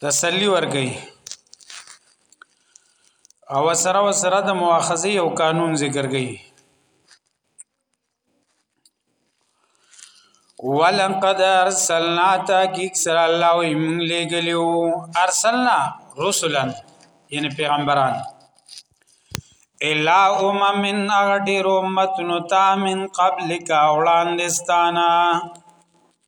تسلی ورکي او سره و سره د مؤاخذه او قانون ذکر کړي ولقد ارسلنا تاکیک سره الله و ایمن لګلیو ارسلنا رسلا یعنی پیغمبران الا امم من اغدیر امتنو تا من قبلک اولاندستانا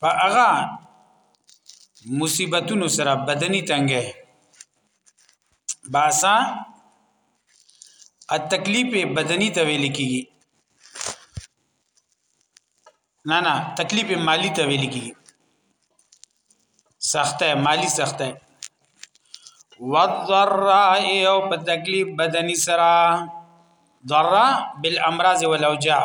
په هغه مصیبتونو سره بدني تنګه باسا التکلیف بدني ته ویل کیږي نه نه تکلیف مالی ته ویل کیږي سخته مالی سخته والضراء او په تکلیف بدني سره ضراء بالامراض والاوجاع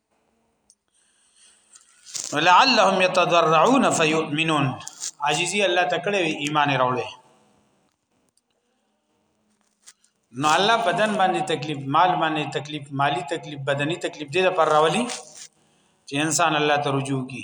لعلهم يتضرعون فيؤمنون عاجزي الله تکړه ایمان راوړي نو الله بدن باندې تکلیف مال باندې تکلیف مالی تکلیف بدني تکلیف دې پر راولي چې انسان الله ته رجوع کی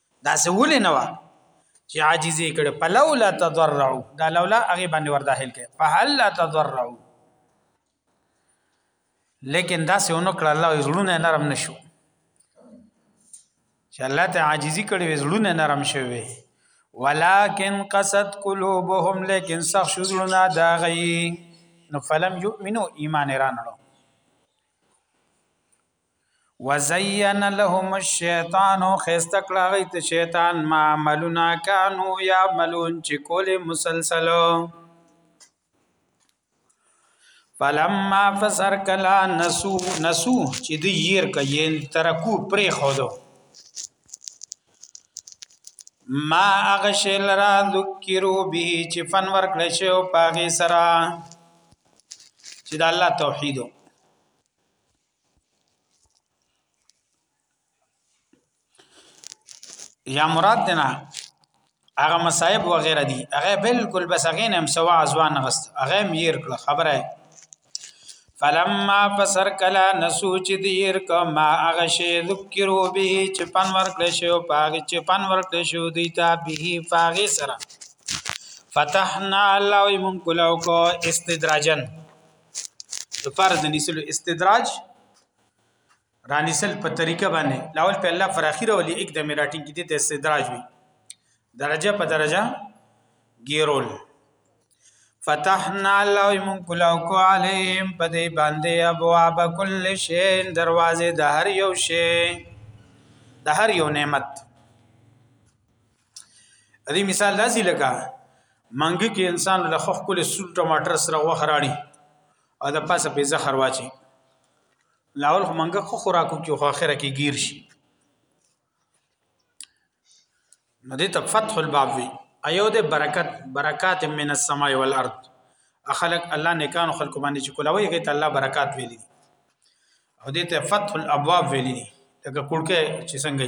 دا څه ولې نه وه چې عاجزي کړي فلولا تضرعوا دا لولا هغه باندې ور داخل کړي فهل لا تضرعوا لیکن دا څه ونه کړ الله زړونه نرم نشو چې الله ته عاجزي کړي زړونه نرم شوي ولكن قصد قلوبهم لیکن سخ شزړونه دا غي نو فلم يؤمنو ایمان رانړو وزین لهم الشیطان خست کړه غی ته شیطان ما عملنا کانو یعملون چې کول مسلسل فلما فسر کلا نسو نسو چې دی ير کین ترکو پرې خودو ما اغشل را ذکرو به چې فن ورکړ شو پاغي سرا چې د الله توحیدو یا مراد دینا هغه مصائب و غیره دي هغه بالکل بس هغه نم سوا ځوان غست هغه میر کړه خبره فلما فسر کلا نسوچ دیر کما هغه شی ذکرو به چې پن ورکړ شو پاغه چې پن ورکړ شو دی تا به پاغه سره فتحنا الله من کلو کو استدراجن لپاره د نسل استدراج رانسل په طریقه باندې لاول په الله پر اخیره ولې یک د میراټین کې د استدراج وي درجه په درجه ګیرول فتحنا الله من کل او کو علیم په دې باندې ابواب کل شی دروازه د هر یو شی د هر یو نعمت دې مثال داسې لکه منګ کې انسان له خخ کول سور ټماټر سره وخراړي او د پاسه په زخر واچي لاول خو منګ خو خوراکو کې خو اخره کې گیر شي نو دې ته فتح الباب وی ایو دې برکت برکات من السماء والارض اخلق الله نیکان خلق باندې چې کولاوي کې ته الله برکات ویلي او دې ته فتح الابواب ویلي لکه کوړکه چې څنګه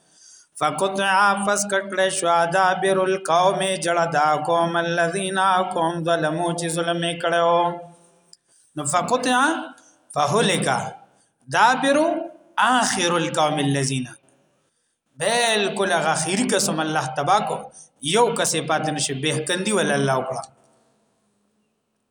فقطع پس کټل شو ادا بیر القوم جړه دا قوم الذين قوم ظلمو چې ظلم کړو نو فقطع فهلك دابر اخر القوم الذين بالکل غخیر قسم الله تباکو یو کسې پاتنه شي به کندی ول الله وکړه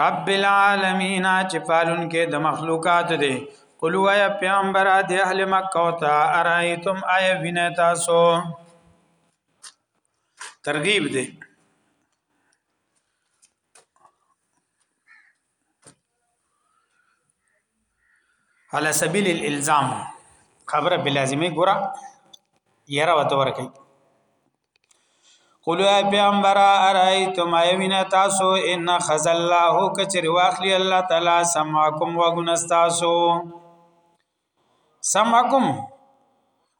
رب العالمین چې پالون کې د مخلوقات دی قلوا یا پیغمبر د اهل مکه او تا ارایتم ای وینه تاسو ترغیب دی على سبيل الالزام خبره بلازمه ګره یره وته ورکی قولو اے پیغمبر ارائیتم ایوین تاسو ان خز الله کچری واخلی الله تعالی سمعکم وغنستاسو سمعکم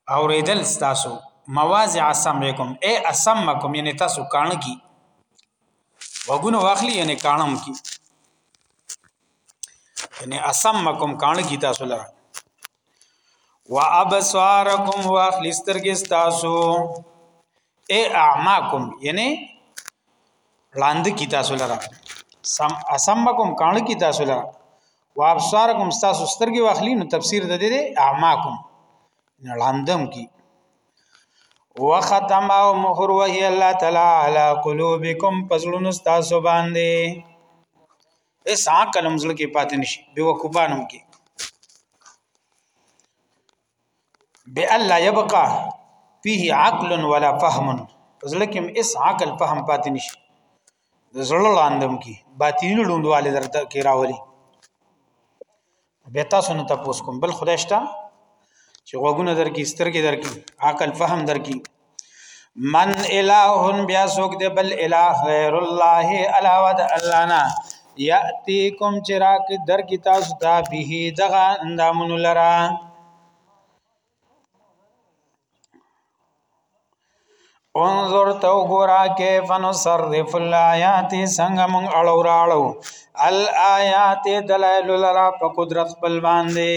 اوریدل تاسو مواضع سمعکم اے اسمعکم یعنی تاسو کانه کی وګونو واخلی یعنی کانم کی یعنی اسمعکم کانه کی تاسو لره وابصارکم واخلی سترګې تاسو اے اعماکم یعنی لاند کی تاسو لره سم اسمکم کانه کی تاسو لره وابصارکم تاسو سترګې واخلي نو تفسیر د دې اعماکم نړاندم کی وختم او مهر وهي الله تعالی علی قلوبکم پزړونو تاسو باندې اس عقل مزل کې پاتې نشي به وقوبانم کې بأن لا يبقى فيه عقل ولا فهم زړه کې اس عقل فهم پاتې نشي د زړه لاندم کې باطینی لوندواله درته کې راولي به تاسو نه تاسو کوم بل خدای شته چې غوګونه درکې سترګې درکې عقل فهم درکې من اله بیا سوک دی بل اله غیر الله علاوه د الله نه یاتیکم چراک در کی تاسو ته به دغه اندامون لرا انظر تو ګورا کیف نصرف الایات څنګه مون اړو راړو الایات دلائل لرا په قدرت خپل باندې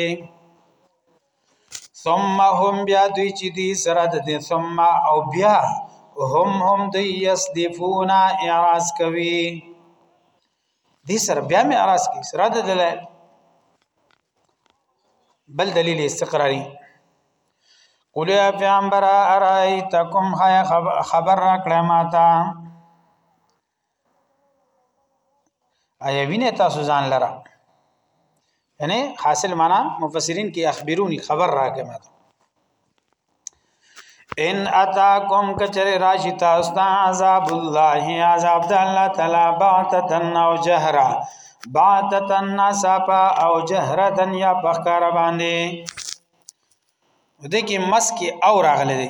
ثم هم بیا دوی چې دی سره د دې ثم او بیا هم هم دوی یسدفونا اعراض کوي دې سره بیا مې اعراض کوي سره د دلایل بل دلیل استقراری قل یا پیغمبر ارایتکم خبر را کړه ماته ایا وینه تاسو ځان لره یعنی حاصل معنا مفسرین کې اخبرونی خبر راکې ما ته ان اتاکم کچر راشی تاسو ته عذاب الله عذاب د الله تعالی باتتن او جهرا باتتن نصفا او جهرا دن یا بخکار باندې دې کې مسکی او راغله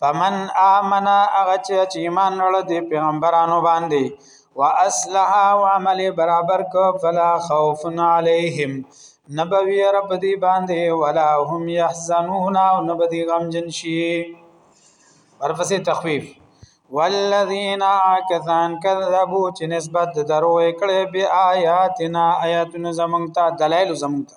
فمن آمن اغه چې ایمان لرل دي پیغمبرانو باندې واصلح وعمل برابر کو فلا خوف عليهم نبوی رب دی باندې ولا هم يحزنون او نبدی غم جن شي ورپسې تخفیف والذین کسان کذبوا چې نسبت درو کړي بیا آیاتنا آیاتنا زمونږ ته دلایل زمونږ ته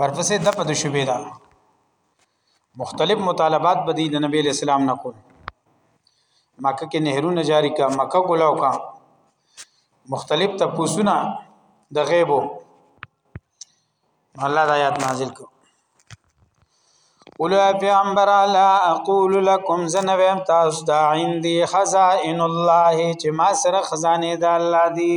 ورپسې د پد شوبې دا مختلف مطالبات به د نبی اسلام نه کول مکه کې نهرونه جاری کا مکه کولاو کا مختلف تپوسونه د غیبو الله د آیات نازل کو قولوا پیغمبر لا اقول لكم زنویم تاسو دا عندي خزائن الله چې ما سره خزانه د الله دی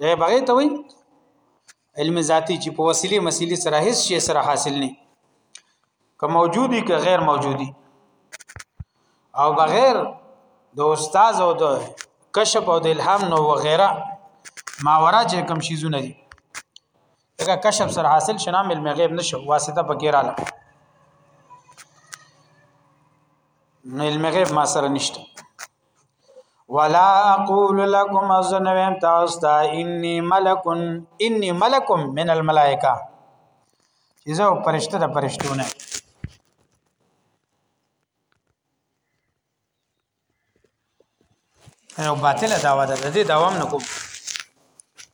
دی بغی ته وی علم ذاتی چې په وسیله مسیلی سره هیڅ شی سره حاصل نه که موجودی که غیر موجودی او بغیر د استاد او د کشف او د الهام نو وغیرہ ماورا چې کوم شي زونه دي دا کشف سره حاصل شنه علم غیب نشو واسطه پکې رااله نو علم غیب ما سره نشته ولا اقول لكم ازنویم تاسو ته انی ملک انی ملک من الملائکه اذا پرشته د پرشتونه یو باطل دعوه ده د دې دوام نکوم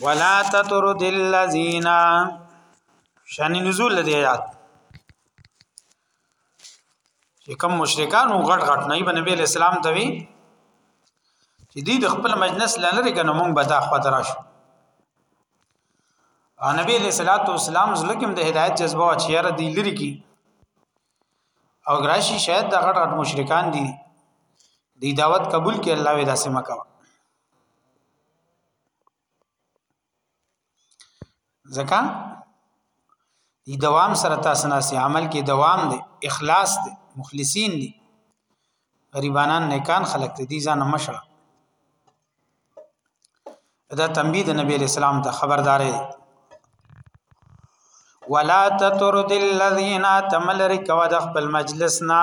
ولا تطرد الذين شان نزول دی آیات چې کوم مشرکان او غټ غټ نه بن نبی اسلام ته وی چې دی د خپل مجلس لری کنه مونږ به دا خو دراش او نبی علیہ الصلوۃ والسلام زلکم د هدایت جذبه او چیر دی لری کی او راشي شاید د غټ غټ مشرکان دي دی دعوت قبول کې الله وی داسې مکه ځکه دی دوام سره تاسو نه سي عمل کې دوام دی اخلاص دی مخلصین دی غریبانان نیکان خلق دي ځان مشره دا تنبیه د نبی اسلام ته خبردارې ولا تطرد الذين تملر کوا د خپل مجلس نه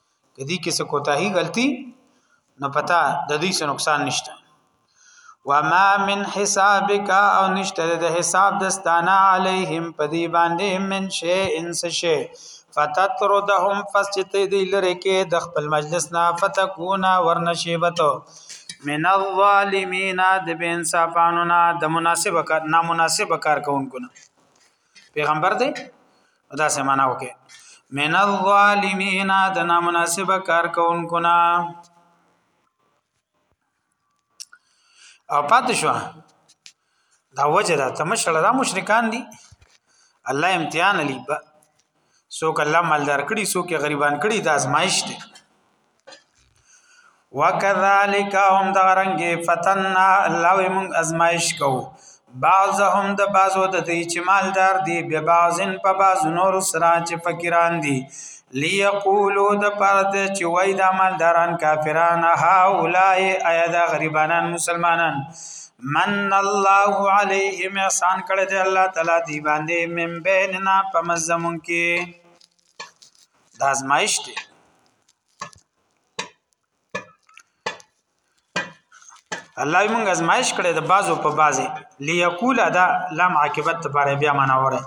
کدی کې څه کوتاهی غلطي نو پتا د دې څه نقصان نشته وما من حسابک او نشته د حساب دستانا علیهم پدی باندې من شی انس شی فتطردهم فسجت دی لره کې د خپل مجلس نه فتكونا ورنشيبتو من الظالمین د بے انصافانو نه د مناسب کار نامناسب کار کوونکو نه پیغمبر دی دا سه معنا وکي من الظالمین د نامناسب کار کوونکو نه او پات شو دا وجه دا تمشل دا مشرکان دي الله امتحان لیبا سوک الله مالدار کړي سوک غریبان کړي دا ازمایش دي وکذالک هم د رنګ فتننا الله موږ ازمایش کو بعضهم د بعضو د دې چې مالدار دي به بعضن په بعض نور سره چې فقیران دي ليقولو د پرد چې وای د مالداران کافران ها اولای ایا د غریبانان مسلمانان من الله علیهم احسان کړی دی الله تعالی دی باندې من بیننا پمزمون کې د ازمایش دی الله موږ ازمایش کړی د بازو په بازي ليقول دا لام عاقبت لپاره بیا منوره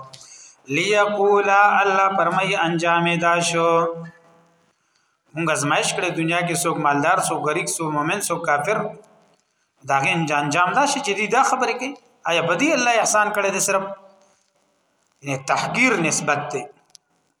ليقول الله فرمای انجام دا شو موږ ازمایش کړی دنیا کې څوک مالدار څوک غریب څوک مؤمن څوک کافر دا غي انجام دا شي چې دا خبره کوي آیا بدی الله احسان کړی د صرف یعنی تحقیر نسبت ته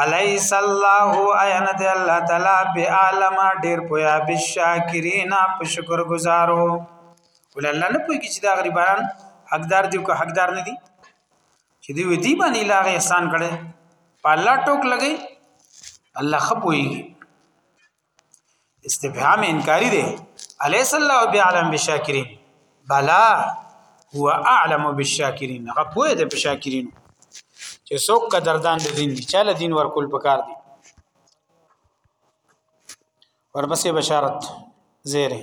الیس الله ایان دی الله تعالی به عالم ډیر پویا بالشاکرین په شکر گزارو ول الله نه پوی چې دا غریبان حقدار دي کو حقدار نه دي چې دی ودی باندې الله احسان کړي په الله ټوک لګي الله خپوي استفهام انکاری دی الیس الله بعلم بالشاکرین بلا هو اعلم بالشاکرین هغه پوهه ده په شاکرین چې څوک قدردان د دین دي چاله دین ورکول پکار دي ورپسې بشارت زیره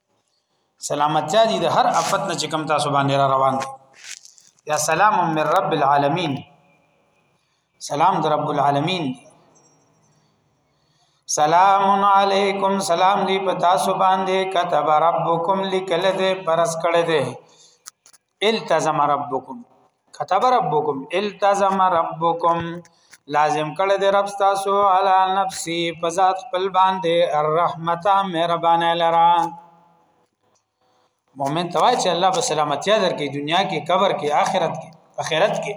سلامتیا دي د هر افت نه چې کم تاسو باندې را روان دي یا سلام من رب العالمین سلام در رب العالمین سلام علیکم سلام دی پتا سو باندې كتب ربکم لکل دې پرس کړه دې التزم ربکم كتب ربکم التزم ربکم لازم کړه دې رب تاسو علی نفسي فزاد خپل باندې الرحمت مهربان لرا مؤمن توای چې الله په سلامتی درکې دنیا کې قبر کې آخرت کې آخرت کې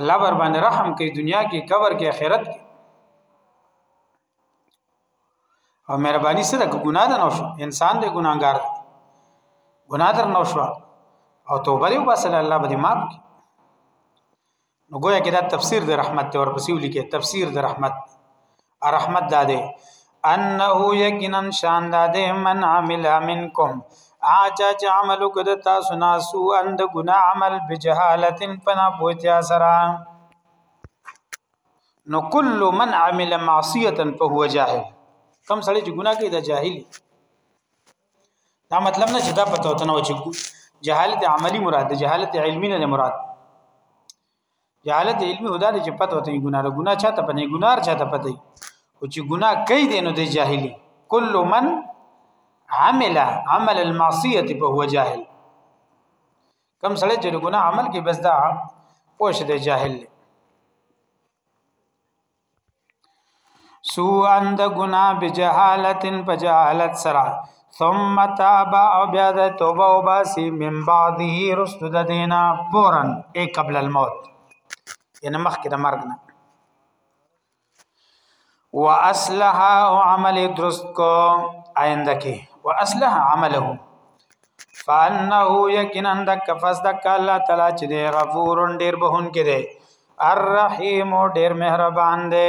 الله بر باندې رحم کوي دنیا کې قبر کې آخرت کې او مهرباني سره ګناه ده نو شو انسان دی ګناګار دی ګناه در نو شو او توبه دی وباسل الله به دې معاف کړي نو ګویا کې دا تفسیر د رحمت ته ورپسې ولیکي تفسیر د رحمت رحمت دا دی انه یقینا شان دا دی من عمل منکم اچا چې عمل وکړ تاسو نه سو اند ګناه عمل بجهالتن پنا بوتیا سره نو کل من عمل معصیه فهو جاهل کم سړی چې ګناه کوي دا جاهل دا مطلب نه چې دا پته وته نه چې جهالت عملی مراد جهالت علمی نه مراد جهالت علمی هدا چې پته وته ګناه را ګناه چاته پنه ګنار چاته پته او چې ګناه کوي دي نو د جاهلی کل من عمل عمل المعصیه فهو جاهل کم سړی چې ګناه عمل کې بس دا پوه شي د جاهل دی سو اند ګنا بجهالتن بجهالت سرا ثم تاب او بیا د توبه او باسی من بعده رست د دینا بورن ای قبل الموت یعنی مخکې د مرګ نه واصلح عمل درست کو آینده کې واصلح عمله فانه یقینا دک فصدق الله تعالی چې دی غفور ډیر بهون کې دی الرحیم ډیر مهربان دی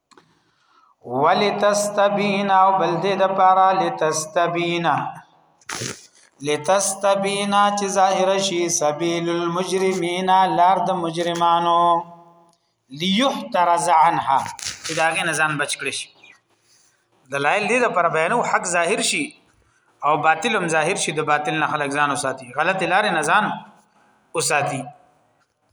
ولتستبینا او بل دې د پارا لتستبینا لتستبینا چې ظاهر شي سبیل المجرمین لار د مجرمانو ليحترز عنها چې داغه نزان بچ کړی شي دلایل دې د پر بیانو حق ظاهر شي او باطل هم ظاهر شي د باطل نه خلک ځان وساتي غلط لار نه ځان وساتي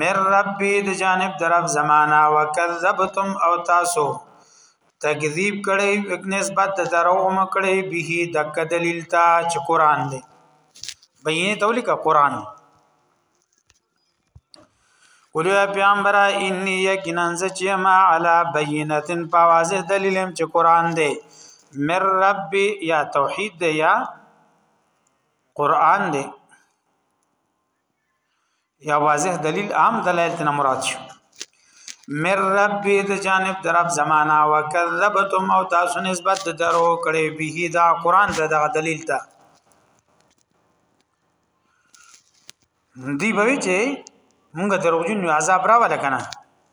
مر ربي د جانب درف زمانہ وکذبتم او تاسو تکذیب کړي نسبت د درو مکړي به دک دلیل تا چې قران دی بینه تولیک قران قولو یا پیامبر انی یقینا چې ما علی بینه په واضح دلیلم چې قران دی مر رب یا توحید دی یا قران دی یا واضح دلیل عام دلایل تن مراد شو مر رب د جانب درب زمانہ وکذبتم او تاسو نسبت د درو کړي به دا قران ته دا دلیل ته دی به چې مونږ دروژن عذاب را ولا کنه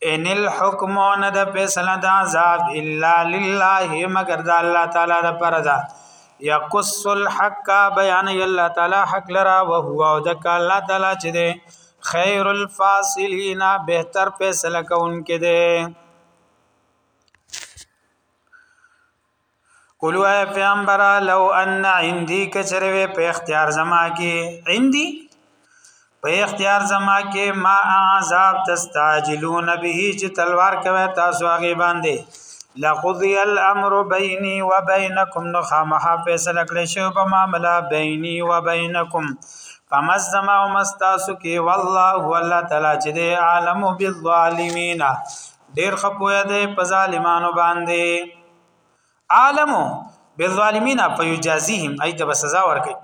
ان الحكم نه د فیصله د عذاب الا لله مگر د الله تعالی د پر ده یقص الحق بیان الله تعالی حق لرا او هو او د الله تعالی چې ده خیر الفاصلین بهتر فیصله کوونکې ده قل وای پیغمبر لو ان عندي کچروي په اختیار زما کې عندي په اختیار زما کې ما عذاب تستعجلون به چې تلوار کوي تاسو هغه باندې لقضي الامر بيني وبينكم نو خامخا فیصله کړی شو په معاملې بيني وبينكم فمز زما او مستاسو کې والله والله تعالی چې دی عالم بالظالمین ډیر خپوی دی په ظالمانو باندې عالم بالظالمین فیجازیهم ایت به سزا ورکړي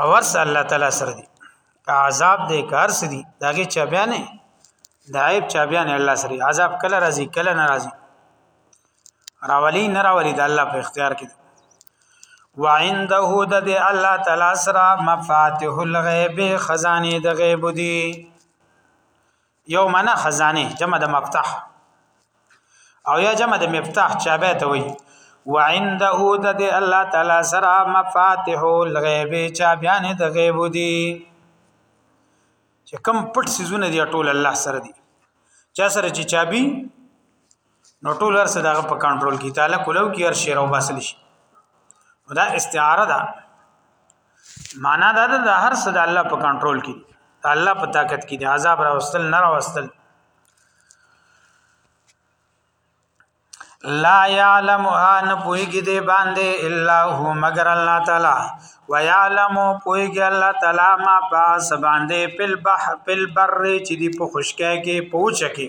او ورس الله تعالی سره دي که عذاب دې کار سدي داګه چا بیان د عیب چا بیان الله سره عذاب کله راځي کله ناراضي راولي نه راولي د الله په اختیار کې وعنده د الله تعالی سره مفاتيح الغيب خزانه د غیب دي یو معنا خزانه جمع د مفتاح او یا جمع د مفتاح چابه ته وي وعنده د دې الله تعالی سره مفاتيح الغيب چا بیان د غیب دي چې کم پټ سيزونه دي ټول الله سره دي چا سره چې چابي نو ټول ورسه دغه په کنټرول کې تعالی کولو کې هر شی راو باسل شي دا استعاره ده معنا دا ده د هر څه د الله په کنټرول کې الله په طاقت کې دي عذاب راوستل نه راوستل لا يعلمها نه پويږي دي باندې الا هو مگر الله تعالی ويعلم پويږي الله تعالی ما پاس باندې پل بحر پل بر چې دی په خشکه کې پوچ کې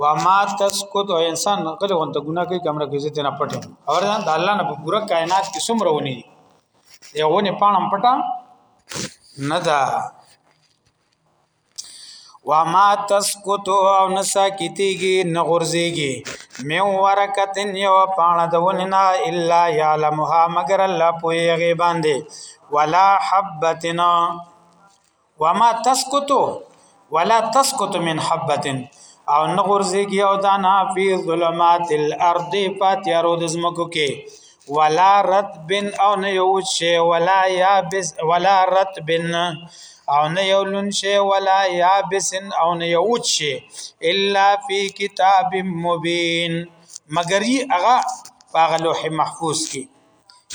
و ما تسکت او انسان غلی غونته ګناه کوي کمره کې زیته نه پټه اور دا الله نه پورا کائنات کې څومره ونی دی یو نه پانم پټه نه دا و ما تسکت او نسا کیتیږي نه غورځيږي مې ورکتن یو پانه دونه نه الا یعلمها مگر الله په غیبان دی ولا حبتنا وما تسکت ولا تسکت من حبت او نه غورځيږي او دانا فی ظلمات الارض فاتیارو د زمکو کې ولا رد بن او نه یو شی ولا یابس ولا رد بن او نه یو لون شی ولا یابس او نه یو شی الا فی کتاب مبین مگر یې هغه په لوح محفوظ کې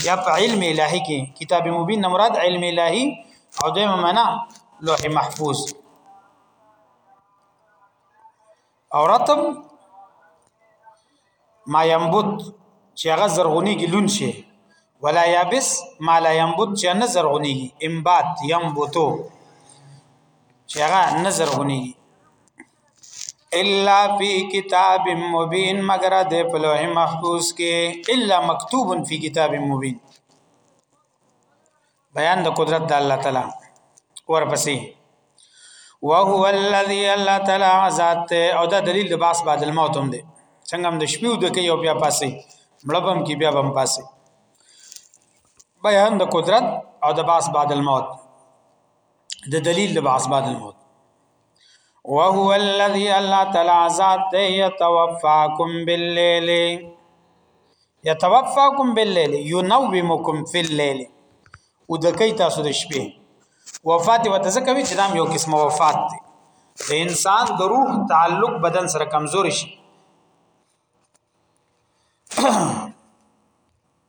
یا په علم الهي کې کتاب مبین نه مراد علم الهي او د معنا لوح محفوظ او رتب ما ينبت چې هغه زرغونی کې لون شي ولا یابس ما لا ينبت چې نه زرغونی انبات ينبتو چې هغه نه زرغونی الا فی کتاب مبین مگر د په لوح محفوظ کې الا مکتوب فی کتاب مبین بیان د قدرت د الله تعالی ورپسې وهو الذی الله تعالی ذات او دا دلیل د باس بعد الموت هم دی څنګه هم د شپې د کوي او بیا پاسي مړبم کې بیا بم پاسي بیان د قدرت او د باس بعد الموت د دلیل د باس بعد الموت وهو الذي الله تعالی ذات يتوفاكم بالليل يتوفاكم بالليل ينومكم في الليل او د کوي تاسو د شپې وفات وته ځکه وی چې دا یو قسم وفات دی د انسان د روح تعلق بدن سره کمزور شي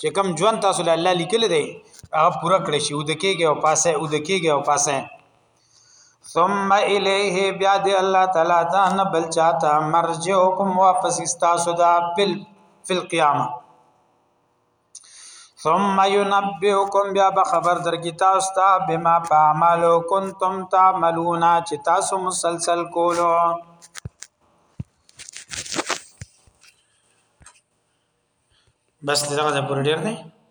چې کوم ژوند تاسو له الله لیکل دی هغه پوره کړی شي او د کېږي او پاسه او د کېږي او پاسه ثم الیه بیا دی الله تعالی ته نه بل چاته مرجعکم واپس استاسو دا بل فی القیامه ثم ينبئكم بیا به خبر در کی تاسو ته بما فعملو کنتم تعملون چې تاسو مسلسل کولو بس دغه د پوری ډیر دی